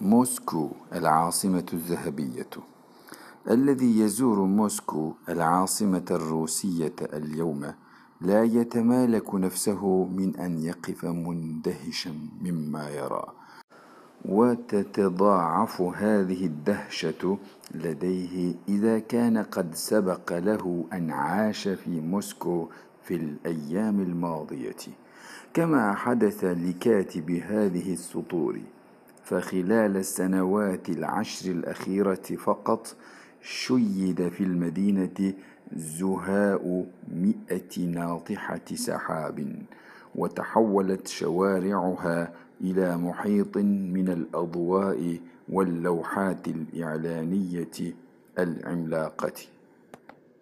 موسكو العاصمة الذهبية. الذي يزور موسكو العاصمة الروسية اليوم لا يتمالك نفسه من أن يقف مندهشا مما يرى. وتتضاعف هذه الدهشة لديه إذا كان قد سبق له أن عاش في موسكو في الأيام الماضية. كما حدث لكاتب هذه السطور. فخلال السنوات العشر الأخيرة فقط شيد في المدينة زهاء مئة ناطحة سحاب وتحولت شوارعها إلى محيط من الأضواء واللوحات الإعلانية العملاقة.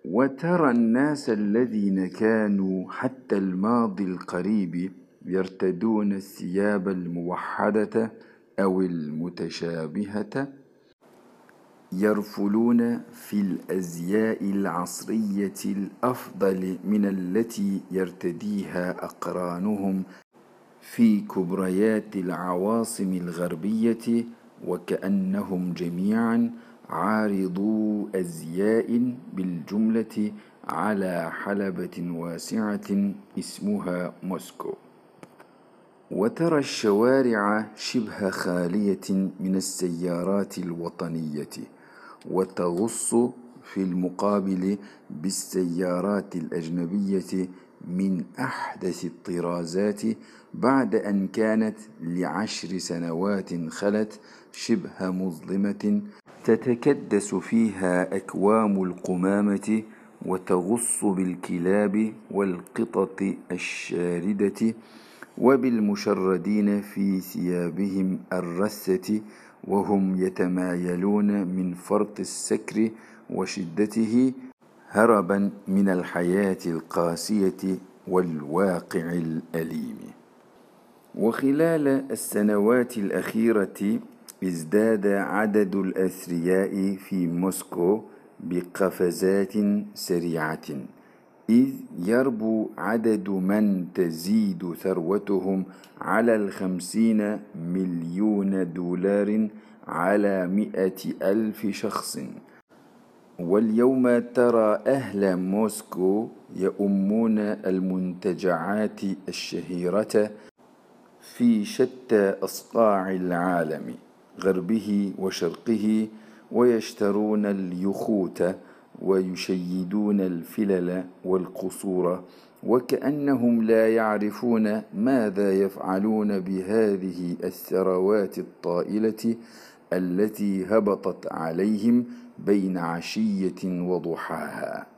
وترى الناس الذين كانوا حتى الماضي القريب يرتدون الثياب الموحدة أو المتشابهة يرفلون في الأزياء العصرية الأفضل من التي يرتديها أقرانهم في كبريات العواصم الغربية وكأنهم جميعا عارضو أزياء بالجملة على حلبة واسعة اسمها موسكو. وترى الشوارع شبه خالية من السيارات الوطنية وتغص في المقابل بالسيارات الأجنبية من أحدث الطرازات بعد أن كانت لعشر سنوات خلت شبه مظلمة تتكدس فيها أكوام القمامة وتغص بالكلاب والقطط الشاردة وبالمشردين في ثيابهم الرثة وهم يتمايلون من فرط السكر وشدته هربا من الحياة القاسية والواقع الأليم. وخلال السنوات الأخيرة ازداد عدد الأثرياء في موسكو بقفزات سريعة. إذ يربو عدد من تزيد ثروتهم على الخمسين مليون دولار على مئة ألف شخص. واليوم ترى أهل موسكو يؤمون المنتجعات الشهيرة في شتى أصقاع العالم غربه وشرقه ويشترون اليخوت ويشيدون الفلل والقصور وكأنهم لا يعرفون ماذا يفعلون بهذه الثروات الطائلة التي هبطت عليهم بين عشية وضحاها.